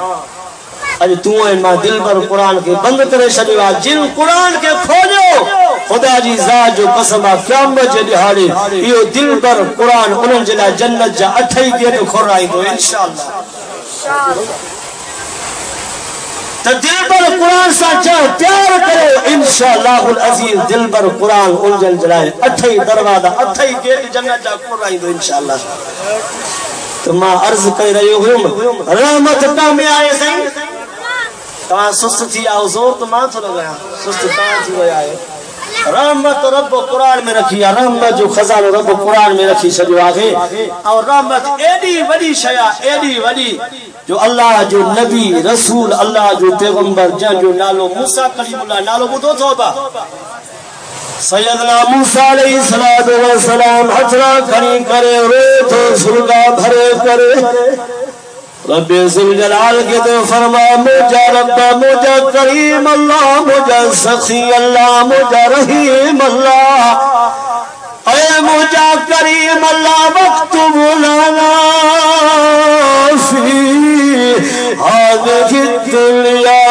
اج تو ہے ماں دل پر قرآن کے بند کرے شدیوا جن قرآن کے کھولو خدا جی ذات جو قسم قیامت جے دہاڑی یہ دل پر قرآن انہن جلا جنت جا اٹھائی گیٹ کھر آئی دو انشاءاللہ۔ تو دل بر قرآن سا چاہ پیار کرو۔ انشاءاللہ العزیز دل بر قرآن، انجل جلائے اٹھائی دروازہ اٹھائی گیٹ جنت جا کھر آئی دو انشاءاللہ؟ تو ماں عرض کر رہی ہوں، رحمت کا آئے سیں تو سست تھی، آؤ زور تو ماں تو لگایا سست کہاں تھی وہ آئے رحمت رب قرآن میں رکھی رحمت جو خزان رب قرآن میں رکھی، سجو آگے۔ اور رحمت ایڈی وڈی شیا، ایڈی وڈی۔ جو اللہ جو نبی، رسول، اللہ جو پیغمبر جن جو نالو موسیٰ قریب اللہ، نالو بدو توبہ۔ سیدنا موسیٰ علیہ السلام حجرہ کھنی کرے رو تو سرگا بھرے کرے۔ رب عزل جلال کے تو فرما مجھا رب مجھا کریم اللہ مجھا سخی اللہ مجھا رحیم اللہ۔ اے مجھا کریم اللہ، وقت بلانا فی هذه الدنيا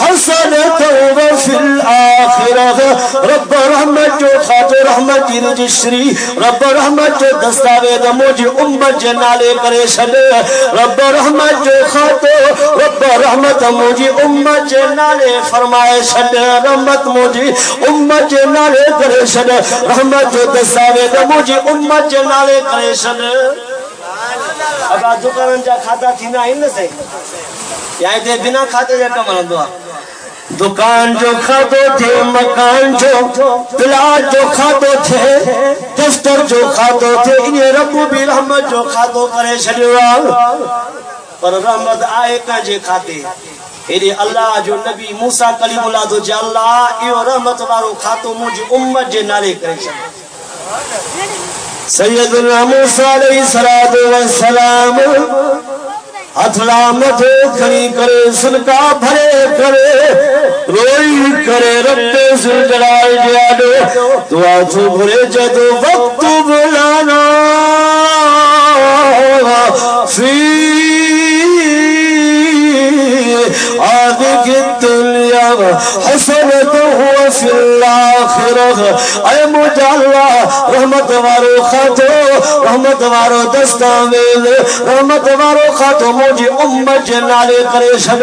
حسنة وفي الآخرة رب رحمت جو خاطر رحمت جی رجشری رب رحمت جو دستاوید مجھے امت جنالے کرے شد رب رحمت جو خاطر، رب رحمت مجھے امت جنالے فرمائے شد رحمت مجھے امت جنالے کرے شد رحمت جو دستاوید مجھے امت جنالے کرے شد اب آ دکانن جا کھاتا تھی نہ ہی نہ سے۔ یہاں تے بنا کھاتے جا کم رندو دکان جو کھاتو تھے مکان جو پلاٹ جو کھاتو تھے دفتر جو کھاتو تھے انہیں رب بھی رحمت جو کھاتو کرے شریعہ پر رحمت آئے کا جے کھاتے۔ ایڈی اللہ جو نبی موسیٰ کلیم اللہ دو جا اللہ ایو رحمت وارو کھاتو مجھے امت جے نالے کرے شکر سیدنا موسیٰ علیہ السلام ہاتھ لامت کھڑی کرے سنکا بھرے کرے، روئی کرے رب سن جلائے جیادو دعا تو بھرے جدو وقت بلانا، فی آدھگ الدنیا حسنت ہوا فی الاخرہ اے مجھا اللہ رحمت وارو خاتو رحمت وارو دستاویل رحمت وارو خاتو مجھے جی امت جنالے کرے شد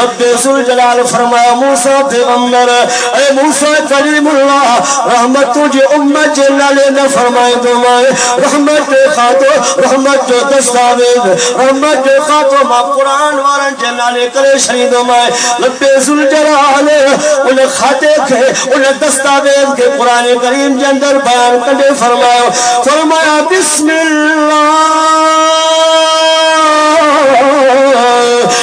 رب سل جلال فرمایا، موسیٰ پیغمبر، اے موسیٰ کریم اللہ، رحمت تجھے امت جنالے نہ فرمائے دمائے رحمت خاتو رحمت جو دستاویل رحمت جو خاتو ما قرآن وارن جنالے کرے شہید میں رب ذل جلال ان خاتے دیکھے ان دستاویز کے قرآن کریم کے اندر بیان کرے فرمایا فرمایا بسم اللہ۔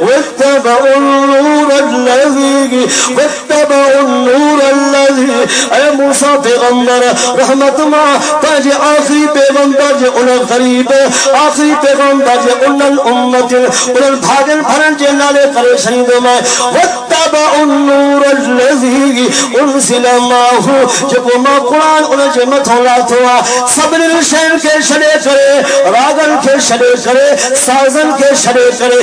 واتبعوا النور الذي واتبعوا النور الذي اے موسیٰ پیغمبر رحمت ما تاج آخری پیغمبر جے ان غریب آخری پیغمبر جے ان الامت ان بھاگن بھرن جے نالے کرے شہید میں. واتبعوا النور الذي انزل ماہو. جب ما قرآن ان جے متھو لاتوا سبن شہن کے شڑے کرے راگن کے شڑے کرے، سازن کے شڑے کرے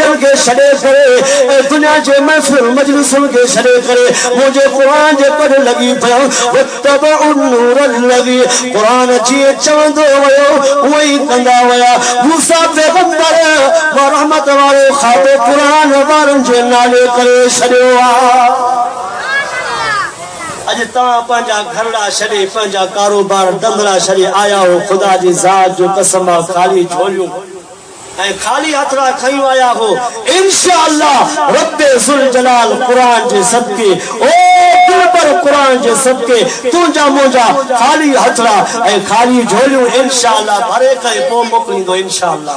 توحیدن کے شڑے کرے، اے دنیا جے محفل مجلسن کے شڑے کرے، مجھے قرآن جے پڑھ لگی پیا وتبع النور الذي قرآن جی چوندو ويو وہی کندا ويا موسی پیغمبر رحمت والے خواب قرآن وارن جے نالے کرے شڑیو اج تا پنجا گھرڑا شڑی پنجا کاروبار دندڑا شڑی آیا ہو خدا جی ذات جو قسم خالی خالی ہترا را کھائیو آیا ہو۔ انشاءاللہ رب ذل جلال قرآن جے صدقے، او دل پر قرآن جے صدقے، تو جا موجا خالی ہترا را۔ خالی جھولیو انشاءاللہ بھرے کھائے پو مکلی دو انشاءاللہ۔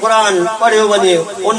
قرآن پڑھے ونے، ان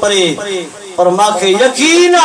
پرے۔ پر ماں کے یقینہ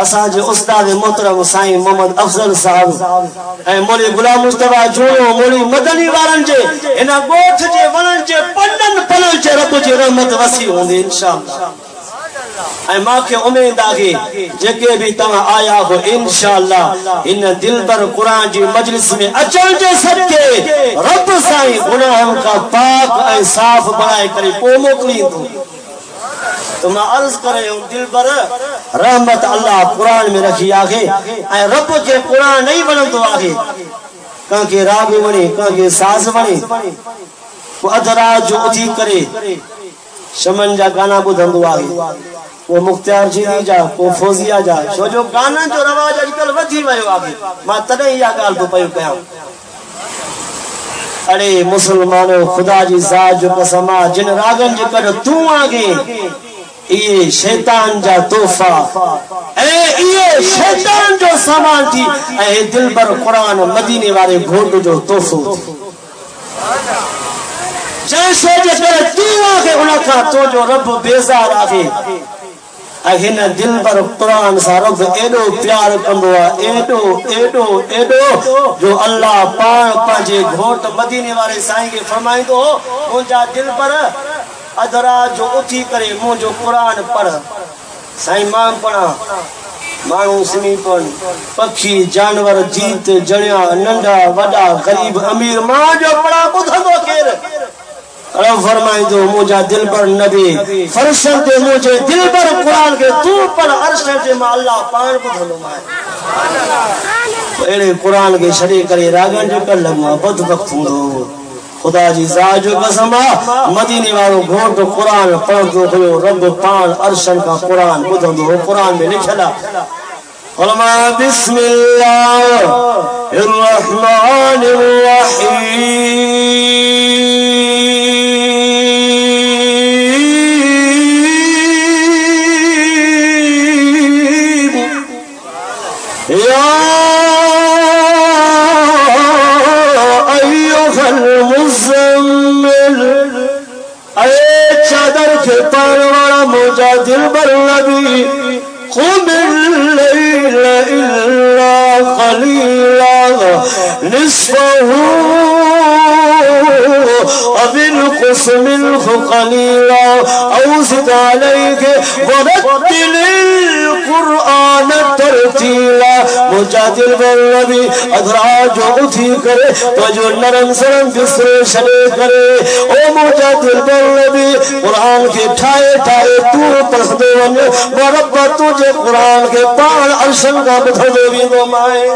اساں جو استاد محترم سائیں محمد افضل صاحب اے مولی غلام مصطفی جوڑو مولی مدنی وارن جے انہ گوٹھ جے ونن جے پنن پنن جے رب جی رحمت وسی ہوندی انشاءاللہ اے ماں کے امید آگے جکے بھی تم آیا ہو انشاءاللہ ان دل پر قرآن جی مجلس میں اچھل جے سب کے رب سائیں گناہوں کا پاک اے صاف بڑھائے کریں کو مکلی دوں تو میں عرض کرے ہوں، دل پر رحمت اللہ قرآن میں رکھی آگے۔ اے رب کے قرآن نہیں بنن تو آگے۔ کہاں کے راگ بنے کہاں کے ساز بنے۔ وہ ادھرا جو اتھی کرے۔ شمن جا گانا کو دھندو آگے۔ وہ مختار جی جا، وہ فوزیا جا۔ شو جو گانا جو رواج اج کل ودھی ویو آگے۔ ماں تڏهن یا ڳالهه تو پيو کيان ارے مسلمانو، خدا جی ذات جو قسم جن راگن جي ڪر تو آگے۔ یہ شیطان جا تحفہ۔ اے، یہ شیطان جو سامان تھی۔ اے دل بر قرآن مدینے والے گھوٹ جو تحفہ۔ تھی جیسے جیسے تو آگے انہاں کا تو جو رب بیزار آگے۔ اہن دل پر قرآن سا رب ایڈو پیار کندو ایڈو ایڈو ایڈو۔ جو اللہ پان پانچے گھوٹ مدینے والے سائیں کے فرمائیں تو مجھا دل پر ادرا جو اٹھی کرے مجھو قرآن پڑھ۔ سائیں مان پڑھا مانو سمی پڑھ۔ پکھی جانور جیت جڑیا ننڈا، وڈا، غریب، امیر۔ ماں جو پڑھا بدھا دو کیر۔ رب فرمائیں دو مجھا دل پر نبی فرشن دے مجھے دل پر قرآن کے تو پر عرشن دے ما اللہ پان کو دھلو مائے۔ اے قرآن کے شریع کرے راگن جو کر لگا بد وقت ہوں۔ دو خدا جی زاجو قسمہ مدینے والو گھوٹ قرآن پڑھ دو کھلو رب پان، عرشن کا قرآن بدھو دو قرآن میں لکھلا۔ علماء، بسم اللہ الرحمن الرحیم۔ طير رمجة البلد قم الليل إلا قلیلا نصفه وبالقس منه قليلا. اوزد عليك ورتل القرآن ترتیلا مجادل بالنبی ادراج اٹھی کرے تو جو نرم سرم بسرے شلے کرے او مجادل بالنبی قرآن کے ٹھائے ٹھائے تو پسدے ونجے. وربا تجھے قرآن کے پان عرشن کا بدھو بھی دو مائے.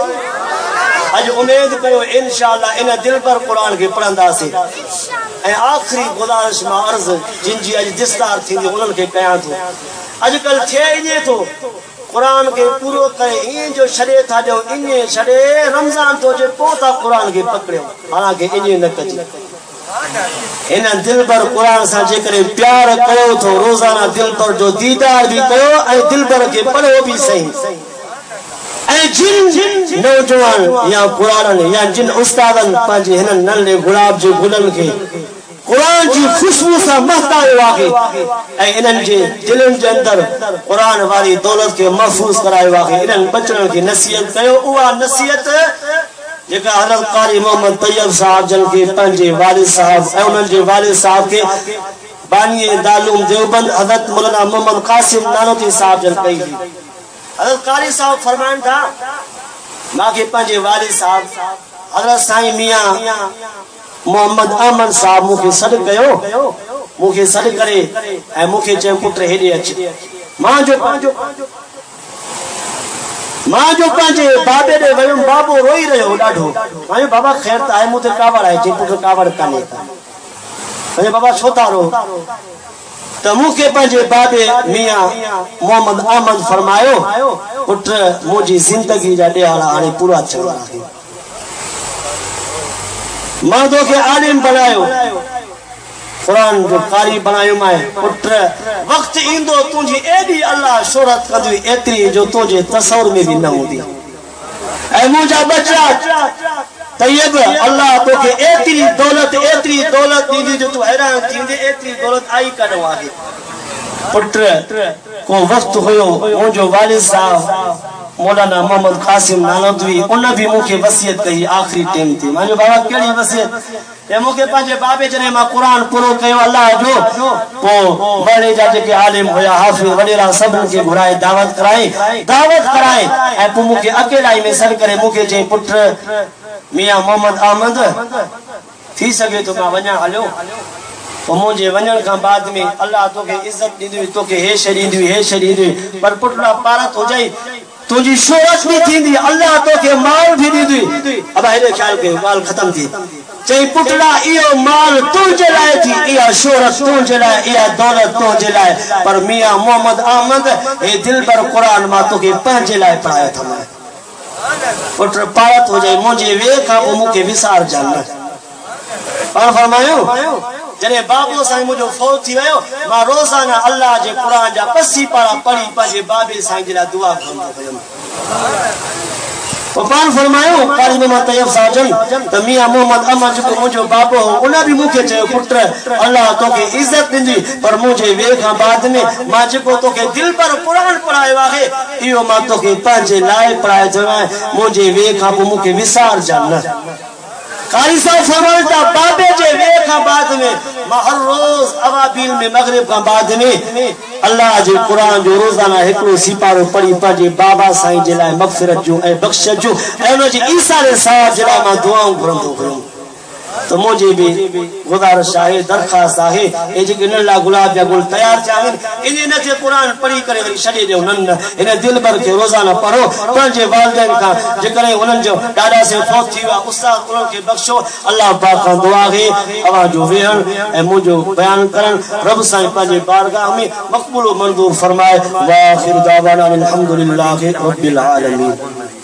اج امید کرو انشاءاللہ انہ دل پر قرآن کے پڑھندا سے۔ اے آخری گزارش ما عرض جن جی اج دستار تھی دی انہن کے کہاں تو۔ اج کل تھے انہیں تو۔ قرآن کے پورو کرے، این جو شڑے تھا جو انہیں شڑے رمضان تو جو پوتا قرآن کے پکڑے۔ حالانکہ انہیں نہ کجی انہیں دل پر قرآن سا جے کرے پیار کرو تو روزانہ دل پر جو دیدار بھی کرو، اے دل پر کے پڑھو بھی صحیح۔ اے جن، نوجوان یا قرآن یا جن استادن پانچے ہنن نلے گلاب جو گلن کے۔ قرآن جی خوشبو سا مہتا واقعی۔ اے انن جے دلن جے اندر قرآن والی دولت کے محفوظ کرائے واقعی۔ انن بچنوں کی نصیحت کہو اوہ نصیحت جگہ حضرت قاری محمد طیب صاحب جن کے پنجے والد صاحب، اے انن جے والد صاحب کے بانی دالوم دیوبند حضرت مولانا محمد قاسم نانوتی صاحب جن کہی۔ حضرت قاری صاحب فرمان تھا، باقی پنجے والد صاحب، حضرت سائیں میاں محمد احمد صاحب مکھے صد کہو مکھے صد کرے، اے مکھے چاہے پتر ہیڈے اچھے ماں جو ماں جو پانچے بابے دے ویم بابو روئی رہے ہو ڈاڑھو ماں جو بابا خیر تا ہے مجھے آئے چاہے پتر کاوڑ کانے تا ماں جو بابا چھوتا رو تو مکھے پانچے بابے میاں محمد احمد فرمائیو پتر مجھے زندگی جا دے آڑا آنے پورا چلا۔ ہے مردوں کے عالم بنایو قرآن جو قاری بنایو میں پتر وقت ایندو تنجی اے بھی اللہ شورت کدوی ایتری جو تنجی تصور میں بھی نہ ہو دی اے مجھا بچہ طیب، اللہ تو کہ ایتری دولت ایتری دولت دی دی جو تو حیران تھی دی ایتری دولت آئی کرو آگے۔ پتر کو وقت ہوئے وہ جو والد صاحب، مولانا محمد قاسم نانوتوی انہاں بھی موکے وسیعت کہی آخری ٹیم تھی۔ مانجو بابا، کیڑی وسیعت یہ موکے پانچے بابے جنے ماں قرآن پرو کہو اللہ جو کو بڑے جاجے کے عالم ہویا، حافظ وڈیرا سب کے گھرائے دعوت کرائے دعوت کرائے۔ اے پو موکے اکیلائی میں سر کرے موکے جائیں پٹر میاں محمد احمد تھی سکے تو کہا ونیا حلو وہ مجھے ونجن کا بعد میں اللہ تو کہ عزت دی دوئی تو کہ ہے شرید ہوئی ہے شرید ہوئی پر پٹنا پارت ہو جائی تجھی شورت بھی تھی دی، اللہ تو کہ مال بھی دی دی اب ہے خیال کے مال ختم تھی۔ چاہی پٹلا ایو مال تو جلائے تھی ایا شورت تو جلائے ایا دولت تو جلائے۔ پر میاں محمد آمد اے دل پر قرآن ماں تو ہو جائے مجھے وے کا وہ مکے وسار جانا۔ اور فرمائیو جنہیں بابو سائیں مجھے فوت تھی ویو، ماں روزانہ اللہ جے قرآن جا پسی پارا پڑی پجے بابے سائیں جلا دعا کرنا وقال فرمایو قاری میں طیب ساجن، تو میاں محمد اما جکو مجھو باپو ہو انہا بھی مکھے چاہے پتر اللہ تو کے عزت دن پر مجھے ویکھا بعد میں ماں جکو تو کے دل پر قرآن پڑھائے واقعے ایو ماں تو کے پانچے لائے پڑھائے جوائے مجھے ویکھا پو مکھے وسار جاننا قاری صاحب فرمالتا بابے جے ویکھا بعد میں ہر روز اوابیل میں مغرب کا بعد میں، اللہ جے قرآن جو روزانہ ہکڑو سپارو پڑھی پڑھے بابا سائیں جلائے مغفرت جو، اے بخشت جو، اے انہوں جی عیسیٰ علیہ السلام جلائے ماں دعاؤں دو گھرم تو مجھے بھی گزارش ہے درخواست ہے اے جے کہ نلا گلاب یا گل تیار چاہیں انہیں نہ تھے قرآن پڑھی کرے وری شڑی دے انہن انہیں دل بھر کے روزانہ پڑھو پنجے والدین کا جے کرے انہن جو ڈاڈا سے فوت تھی ہوا استاد انہن کے بخشو، اللہ پاک کا دعا ہے اوا جو ویہن اے مجھو بیان کرن، رب سائیں پنجے بارگاہ میں مقبول و منظور فرمائے واخر دعوانا الحمدللہ رب العالمین۔